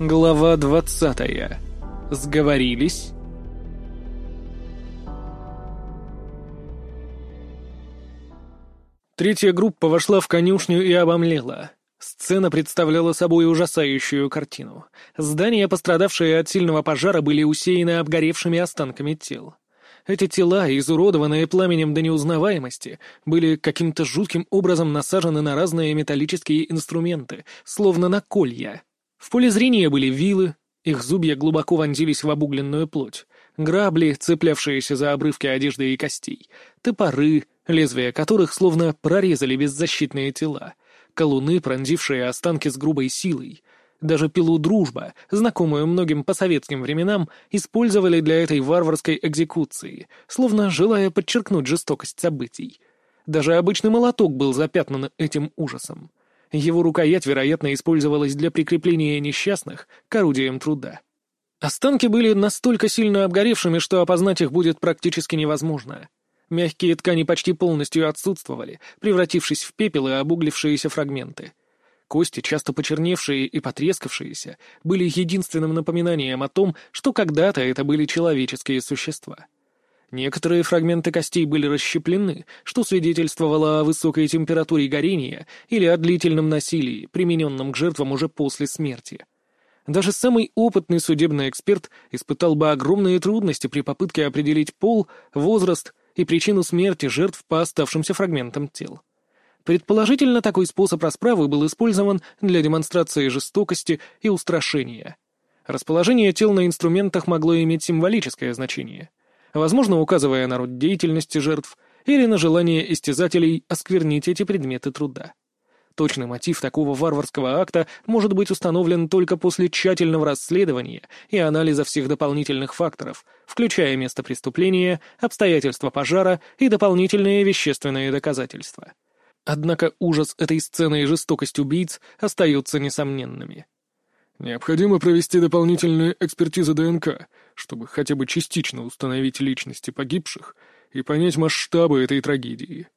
Глава двадцатая. Сговорились? Третья группа вошла в конюшню и обомлела. Сцена представляла собой ужасающую картину. Здания, пострадавшие от сильного пожара, были усеяны обгоревшими останками тел. Эти тела, изуродованные пламенем до неузнаваемости, были каким-то жутким образом насажены на разные металлические инструменты, словно на колья. В поле зрения были вилы, их зубья глубоко вонзились в обугленную плоть, грабли, цеплявшиеся за обрывки одежды и костей, топоры, лезвия которых словно прорезали беззащитные тела, колуны, пронзившие останки с грубой силой. Даже пилу «Дружба», знакомую многим по советским временам, использовали для этой варварской экзекуции, словно желая подчеркнуть жестокость событий. Даже обычный молоток был запятнан этим ужасом. Его рукоять, вероятно, использовалась для прикрепления несчастных к орудиям труда. Останки были настолько сильно обгоревшими, что опознать их будет практически невозможно. Мягкие ткани почти полностью отсутствовали, превратившись в пепел и обуглившиеся фрагменты. Кости, часто почерневшие и потрескавшиеся, были единственным напоминанием о том, что когда-то это были человеческие существа. Некоторые фрагменты костей были расщеплены, что свидетельствовало о высокой температуре горения или о длительном насилии, примененном к жертвам уже после смерти. Даже самый опытный судебный эксперт испытал бы огромные трудности при попытке определить пол, возраст и причину смерти жертв по оставшимся фрагментам тел. Предположительно, такой способ расправы был использован для демонстрации жестокости и устрашения. Расположение тел на инструментах могло иметь символическое значение, возможно, указывая на род деятельности жертв или на желание истязателей осквернить эти предметы труда. Точный мотив такого варварского акта может быть установлен только после тщательного расследования и анализа всех дополнительных факторов, включая место преступления, обстоятельства пожара и дополнительные вещественные доказательства. Однако ужас этой сцены и жестокость убийц остаются несомненными. Необходимо провести дополнительную экспертизу ДНК, чтобы хотя бы частично установить личности погибших и понять масштабы этой трагедии.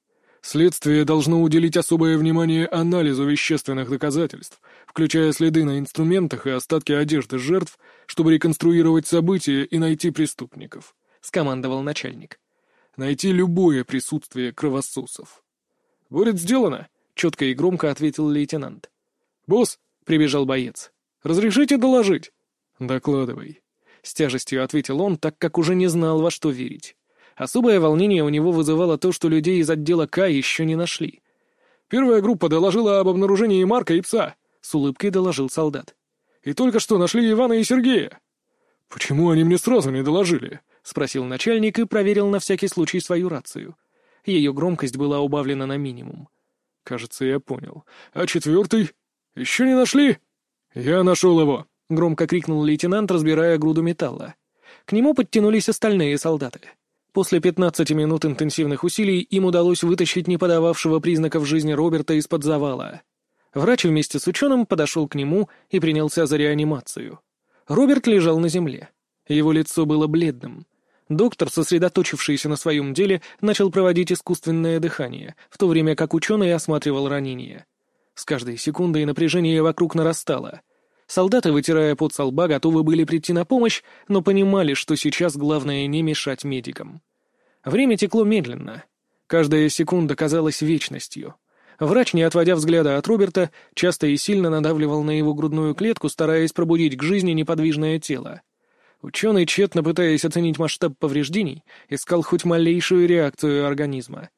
Следствие должно уделить особое внимание анализу вещественных доказательств, включая следы на инструментах и остатки одежды жертв, чтобы реконструировать события и найти преступников», — скомандовал начальник. «Найти любое присутствие кровососов». «Будет сделано», — четко и громко ответил лейтенант. «Босс», — прибежал боец, — «разрешите доложить?» «Докладывай», — с тяжестью ответил он, так как уже не знал, во что верить. Особое волнение у него вызывало то, что людей из отдела К еще не нашли. «Первая группа доложила об обнаружении Марка и пса», — с улыбкой доложил солдат. «И только что нашли Ивана и Сергея». «Почему они мне сразу не доложили?» — спросил начальник и проверил на всякий случай свою рацию. Ее громкость была убавлена на минимум. «Кажется, я понял. А четвертый? Еще не нашли?» «Я нашел его!» — громко крикнул лейтенант, разбирая груду металла. К нему подтянулись остальные солдаты. После 15 минут интенсивных усилий им удалось вытащить не подававшего признаков жизни Роберта из-под завала. Врач вместе с ученым подошел к нему и принялся за реанимацию. Роберт лежал на земле. Его лицо было бледным. Доктор, сосредоточившийся на своем деле, начал проводить искусственное дыхание, в то время как ученый осматривал ранение. С каждой секундой напряжение вокруг нарастало. Солдаты, вытирая пот со лба, готовы были прийти на помощь, но понимали, что сейчас главное не мешать медикам. Время текло медленно. Каждая секунда казалась вечностью. Врач, не отводя взгляда от Роберта, часто и сильно надавливал на его грудную клетку, стараясь пробудить к жизни неподвижное тело. Ученый, тщетно пытаясь оценить масштаб повреждений, искал хоть малейшую реакцию организма.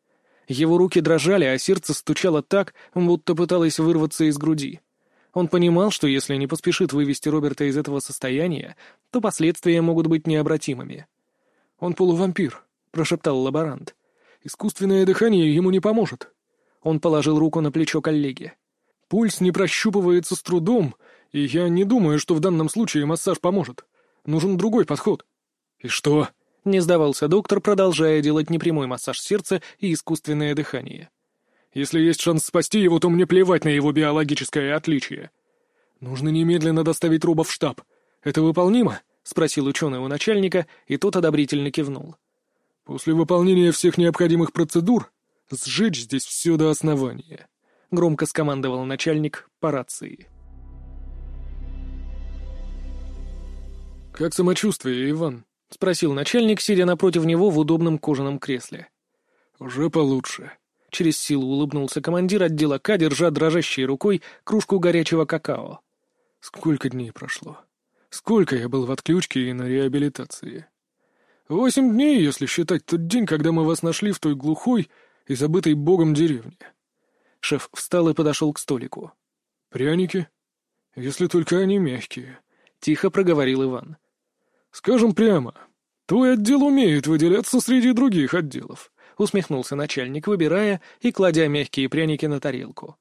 Его руки дрожали, а сердце стучало так, будто пыталось вырваться из груди. Он понимал, что если не поспешит вывести Роберта из этого состояния, то последствия могут быть необратимыми. «Он полувампир», — прошептал лаборант. «Искусственное дыхание ему не поможет». Он положил руку на плечо коллеги. «Пульс не прощупывается с трудом, и я не думаю, что в данном случае массаж поможет. Нужен другой подход». «И что?» — не сдавался доктор, продолжая делать непрямой массаж сердца и искусственное дыхание. «Если есть шанс спасти его, то мне плевать на его биологическое отличие. Нужно немедленно доставить Роба в штаб. Это выполнимо?» — спросил ученый у начальника, и тот одобрительно кивнул. После выполнения всех необходимых процедур сжечь здесь все до основания», — громко скомандовал начальник по рации. «Как самочувствие, Иван?» — спросил начальник, сидя напротив него в удобном кожаном кресле. «Уже получше». Через силу улыбнулся командир отдела К, держа дрожащей рукой кружку горячего какао. «Сколько дней прошло? Сколько я был в отключке и на реабилитации?» «Восемь дней, если считать тот день, когда мы вас нашли в той глухой и забытой богом деревне». Шеф встал и подошел к столику. «Пряники? Если только они мягкие», — тихо проговорил Иван. «Скажем прямо, твой отдел умеет выделяться среди других отделов», — усмехнулся начальник, выбирая и кладя мягкие пряники на тарелку.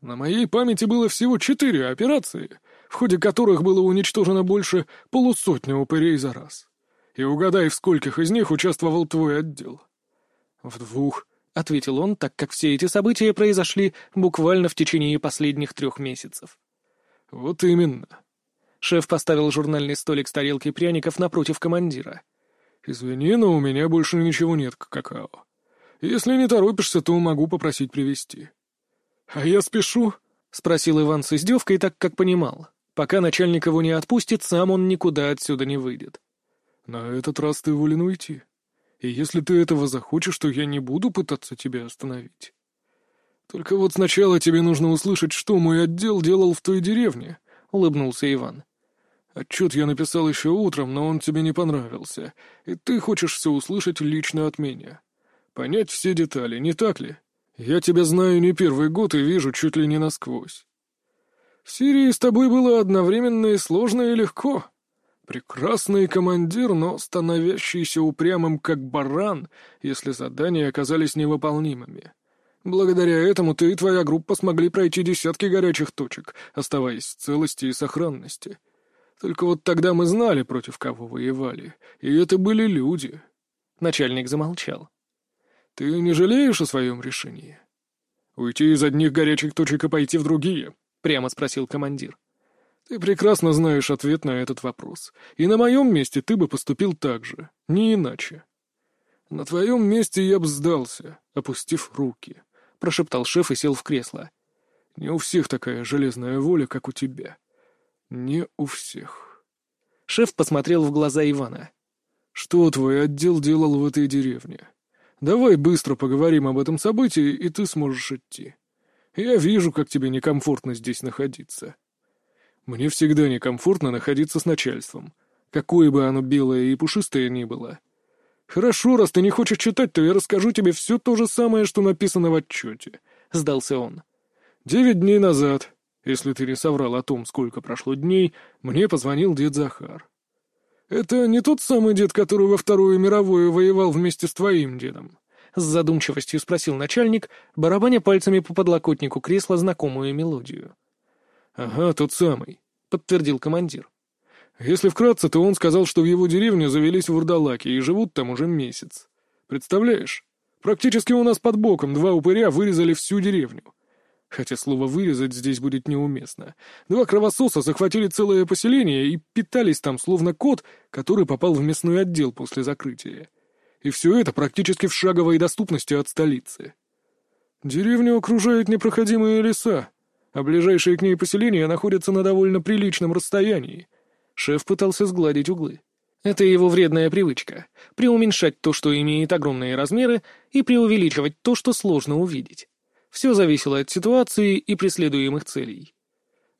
«На моей памяти было всего четыре операции, в ходе которых было уничтожено больше полусотни упырей за раз. И угадай, в скольких из них участвовал твой отдел?» «В двух», — ответил он, так как все эти события произошли буквально в течение последних трех месяцев. «Вот именно. Шеф поставил журнальный столик с тарелкой пряников напротив командира. «Извини, но у меня больше ничего нет к какао. Если не торопишься, то могу попросить привезти». «А я спешу?» — спросил Иван с издевкой, так как понимал. Пока начальник его не отпустит, сам он никуда отсюда не выйдет. «На этот раз ты волен уйти. И если ты этого захочешь, то я не буду пытаться тебя остановить. Только вот сначала тебе нужно услышать, что мой отдел делал в той деревне», — улыбнулся Иван. Отчет я написал еще утром, но он тебе не понравился, и ты хочешь все услышать лично от меня. Понять все детали, не так ли? Я тебя знаю не первый год и вижу чуть ли не насквозь. В Сирии с тобой было одновременно и сложно, и легко. Прекрасный командир, но становящийся упрямым как баран, если задания оказались невыполнимыми. Благодаря этому ты и твоя группа смогли пройти десятки горячих точек, оставаясь в целости и сохранности. Только вот тогда мы знали, против кого воевали, и это были люди. Начальник замолчал. Ты не жалеешь о своем решении? Уйти из одних горячих точек и пойти в другие? Прямо спросил командир. Ты прекрасно знаешь ответ на этот вопрос, и на моем месте ты бы поступил так же, не иначе. На твоем месте я бы сдался, опустив руки, прошептал шеф и сел в кресло. Не у всех такая железная воля, как у тебя. «Не у всех». Шеф посмотрел в глаза Ивана. «Что твой отдел делал в этой деревне? Давай быстро поговорим об этом событии, и ты сможешь идти. Я вижу, как тебе некомфортно здесь находиться. Мне всегда некомфортно находиться с начальством, какое бы оно белое и пушистое ни было. Хорошо, раз ты не хочешь читать, то я расскажу тебе все то же самое, что написано в отчете», — сдался он. «Девять дней назад если ты не соврал о том, сколько прошло дней, мне позвонил дед Захар. Это не тот самый дед, который во Вторую мировую воевал вместе с твоим дедом? С задумчивостью спросил начальник, барабаня пальцами по подлокотнику кресла знакомую мелодию. «Ага, тот самый», — подтвердил командир. «Если вкратце, то он сказал, что в его деревне завелись вурдалаки и живут там уже месяц. Представляешь? Практически у нас под боком два упыря вырезали всю деревню. Хотя слово «вырезать» здесь будет неуместно. Два кровососа захватили целое поселение и питались там, словно кот, который попал в мясной отдел после закрытия. И все это практически в шаговой доступности от столицы. Деревню окружают непроходимые леса, а ближайшие к ней поселения находятся на довольно приличном расстоянии. Шеф пытался сгладить углы. Это его вредная привычка — преуменьшать то, что имеет огромные размеры, и преувеличивать то, что сложно увидеть. Все зависело от ситуации и преследуемых целей.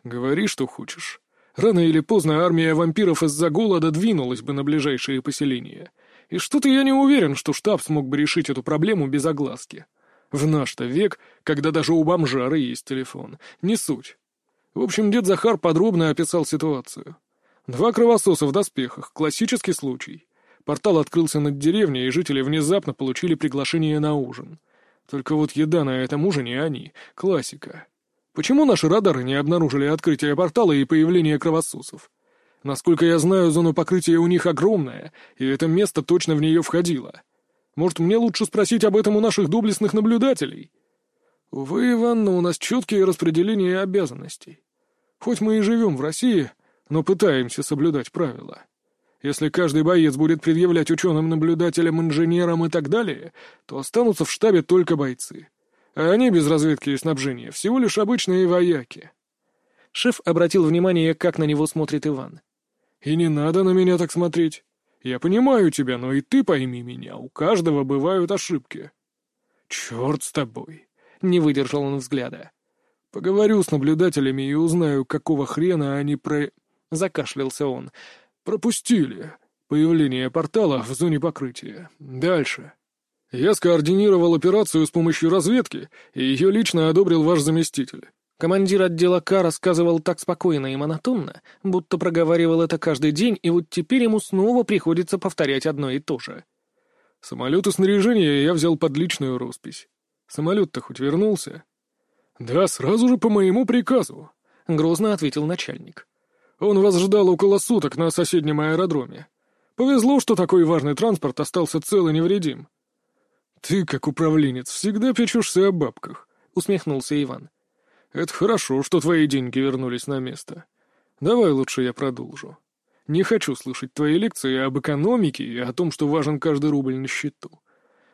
«Говори, что хочешь. Рано или поздно армия вампиров из-за голода двинулась бы на ближайшие поселения. И что-то я не уверен, что штаб смог бы решить эту проблему без огласки. В наш-то век, когда даже у бомжары есть телефон. Не суть. В общем, дед Захар подробно описал ситуацию. Два кровососа в доспехах, классический случай. Портал открылся над деревней, и жители внезапно получили приглашение на ужин — только вот еда на этом ужине они. Классика. Почему наши радары не обнаружили открытие портала и появление кровососов? Насколько я знаю, зона покрытия у них огромная, и это место точно в нее входило. Может, мне лучше спросить об этом у наших доблестных наблюдателей? Увы, Иван, но у нас четкие распределения обязанностей. Хоть мы и живем в России, но пытаемся соблюдать правила. Если каждый боец будет предъявлять ученым-наблюдателям, инженерам и так далее, то останутся в штабе только бойцы. А они без разведки и снабжения всего лишь обычные вояки. Шеф обратил внимание, как на него смотрит Иван. И не надо на меня так смотреть. Я понимаю тебя, но и ты пойми меня, у каждого бывают ошибки. Черт с тобой. Не выдержал он взгляда. Поговорю с наблюдателями и узнаю, какого хрена они про... Закашлялся он. Пропустили появление портала в зоне покрытия. Дальше. Я скоординировал операцию с помощью разведки, и ее лично одобрил ваш заместитель. Командир отдела К рассказывал так спокойно и монотонно, будто проговаривал это каждый день, и вот теперь ему снова приходится повторять одно и то же. Самолет и снаряжение я взял под личную роспись. Самолет-то хоть вернулся? Да, сразу же по моему приказу, — грозно ответил начальник. Он вас ждал около суток на соседнем аэродроме. Повезло, что такой важный транспорт остался цел и невредим. Ты, как управленец, всегда печешься о бабках, — усмехнулся Иван. «Это хорошо, что твои деньги вернулись на место. Давай лучше я продолжу. Не хочу слышать твои лекции об экономике и о том, что важен каждый рубль на счету.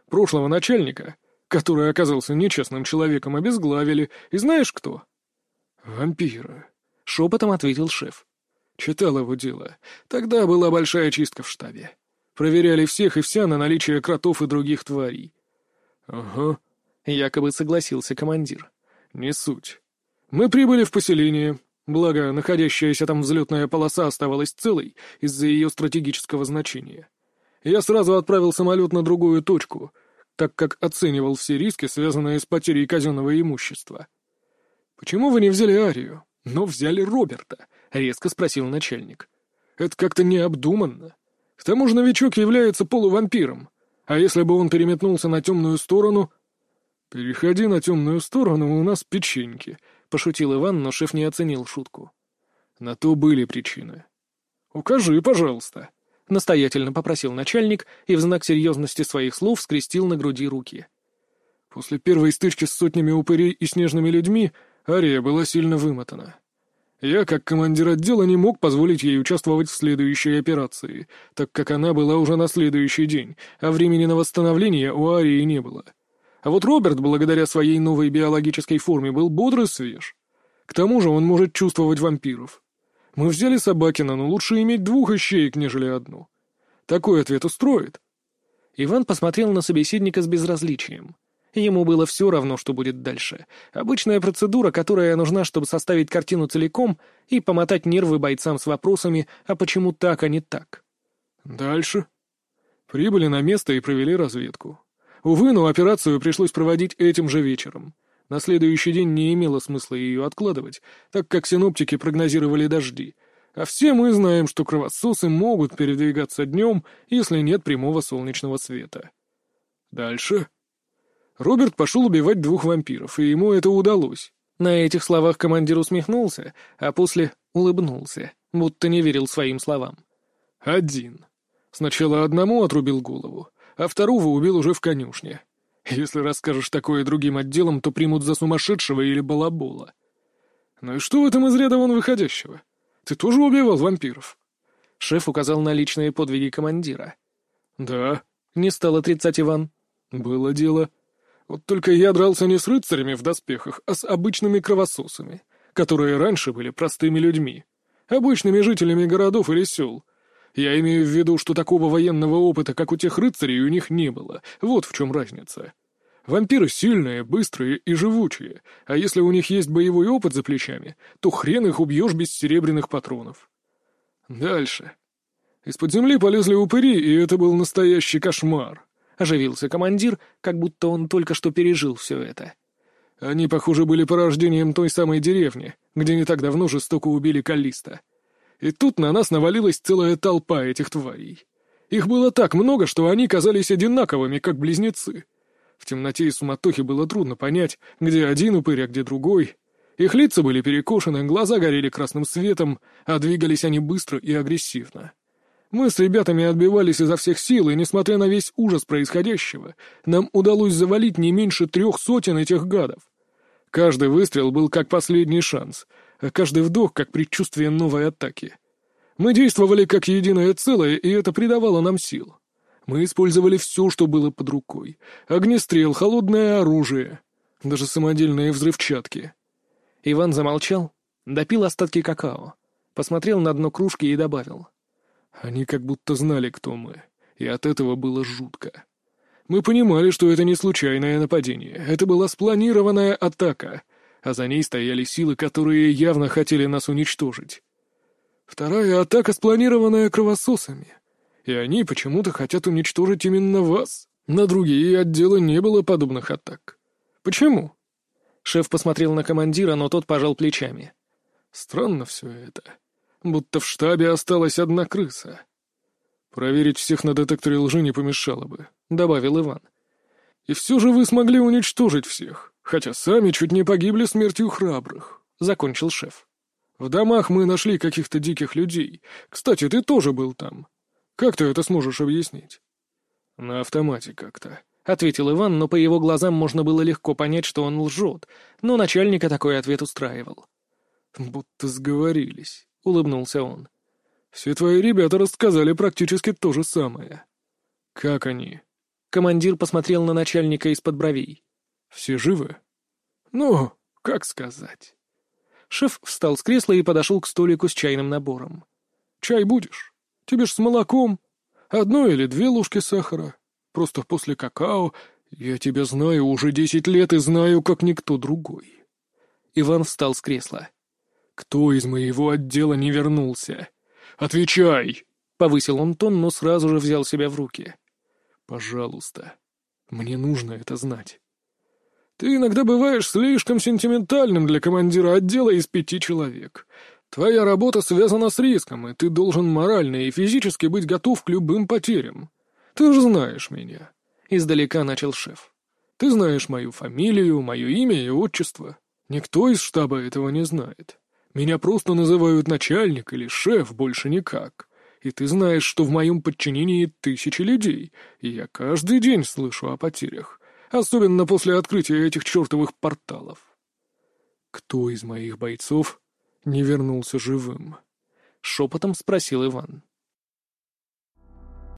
Прошлого начальника, который оказался нечестным человеком, обезглавили, и знаешь кто?» «Вампира», — шепотом ответил шеф. Читал его дело. Тогда была большая чистка в штабе. Проверяли всех и вся на наличие кротов и других тварей. «Ага», — якобы согласился командир. «Не суть. Мы прибыли в поселение, благо находящаяся там взлетная полоса оставалась целой из-за ее стратегического значения. Я сразу отправил самолет на другую точку, так как оценивал все риски, связанные с потерей казенного имущества. «Почему вы не взяли Арию, но взяли Роберта?» — резко спросил начальник. «Это как-то необдуманно. К тому же новичок является полувампиром, а если бы он переметнулся на темную сторону...» «Переходи на темную сторону, у нас печеньки», — пошутил Иван, но шеф не оценил шутку. На то были причины. «Укажи, пожалуйста», — настоятельно попросил начальник и в знак серьезности своих слов скрестил на груди руки. После первой стычки с сотнями упырей и снежными людьми Ария была сильно вымотана. Я, как командир отдела, не мог позволить ей участвовать в следующей операции, так как она была уже на следующий день, а времени на восстановление у Арии не было. А вот Роберт, благодаря своей новой биологической форме, был бодр и свеж. К тому же он может чувствовать вампиров. Мы взяли Собакина, но лучше иметь двух ищеек, нежели одну. Такой ответ устроит. Иван посмотрел на собеседника с безразличием. Ему было все равно, что будет дальше. Обычная процедура, которая нужна, чтобы составить картину целиком и помотать нервы бойцам с вопросами «а почему так, а не так?». Дальше. Прибыли на место и провели разведку. Увы, но операцию пришлось проводить этим же вечером. На следующий день не имело смысла ее откладывать, так как синоптики прогнозировали дожди. А все мы знаем, что кровососы могут передвигаться днем, если нет прямого солнечного света. Дальше. Роберт пошел убивать двух вампиров, и ему это удалось. На этих словах командир усмехнулся, а после улыбнулся, будто не верил своим словам. Один. Сначала одному отрубил голову, а второго убил уже в конюшне. Если расскажешь такое другим отделам, то примут за сумасшедшего или балабола. Ну и что в этом из ряда вон выходящего? Ты тоже убивал вампиров?» Шеф указал на личные подвиги командира. «Да», — не стал отрицать Иван. «Было дело. Вот только я дрался не с рыцарями в доспехах, а с обычными кровососами, которые раньше были простыми людьми, обычными жителями городов или сел, я имею в виду, что такого военного опыта, как у тех рыцарей, у них не было. Вот в чем разница. Вампиры сильные, быстрые и живучие, а если у них есть боевой опыт за плечами, то хрен их убьешь без серебряных патронов. Дальше. Из-под земли полезли упыри, и это был настоящий кошмар. Оживился командир, как будто он только что пережил все это. Они, похоже, были порождением той самой деревни, где не так давно жестоко убили Калиста. И тут на нас навалилась целая толпа этих тварей. Их было так много, что они казались одинаковыми, как близнецы. В темноте и суматохе было трудно понять, где один упырь, а где другой. Их лица были перекошены, глаза горели красным светом, а двигались они быстро и агрессивно. Мы с ребятами отбивались изо всех сил, и, несмотря на весь ужас происходящего, нам удалось завалить не меньше трех сотен этих гадов. Каждый выстрел был как последний шанс — а каждый вдох как предчувствие новой атаки. Мы действовали как единое целое, и это придавало нам сил. Мы использовали все, что было под рукой. Огнестрел, холодное оружие, даже самодельные взрывчатки. Иван замолчал, допил остатки какао, посмотрел на дно кружки и добавил. Они как будто знали, кто мы, и от этого было жутко. Мы понимали, что это не случайное нападение, это была спланированная атака, а за ней стояли силы, которые явно хотели нас уничтожить. Вторая атака, спланированная кровососами, и они почему-то хотят уничтожить именно вас. На другие отделы не было подобных атак. Почему? Шеф посмотрел на командира, но тот пожал плечами. Странно все это. Будто в штабе осталась одна крыса. Проверить всех на детекторе лжи не помешало бы, — добавил Иван. И все же вы смогли уничтожить всех, хотя сами чуть не погибли смертью храбрых, — закончил шеф. В домах мы нашли каких-то диких людей. Кстати, ты тоже был там. Как ты это сможешь объяснить? На автомате как-то. — ответил Иван, но по его глазам можно было легко понять, что он лжет, но начальника такой ответ устраивал. «Будто сговорились», — улыбнулся он. «Все твои ребята рассказали практически то же самое». «Как они?» Командир посмотрел на начальника из-под бровей. «Все живы?» «Ну, как сказать». Шеф встал с кресла и подошел к столику с чайным набором. «Чай будешь? Тебе ж с молоком. Одно или две ложки сахара. Просто после какао я тебя знаю уже десять лет и знаю, как никто другой». Иван встал с кресла. «Кто из моего отдела не вернулся? Отвечай!» Повысил он тон, но сразу же взял себя в руки. «Пожалуйста, мне нужно это знать. Ты иногда бываешь слишком сентиментальным для командира отдела из пяти человек. Твоя работа связана с риском, и ты должен морально и физически быть готов к любым потерям. Ты же знаешь меня», — издалека начал шеф. «Ты знаешь мою фамилию, мое имя и отчество. Никто из штаба этого не знает. Меня просто называют начальник или шеф, больше никак. И ты знаешь, что в моем подчинении тысячи людей, и я каждый день слышу о потерях, особенно после открытия этих чертовых порталов. Кто из моих бойцов не вернулся живым?» — шепотом спросил Иван.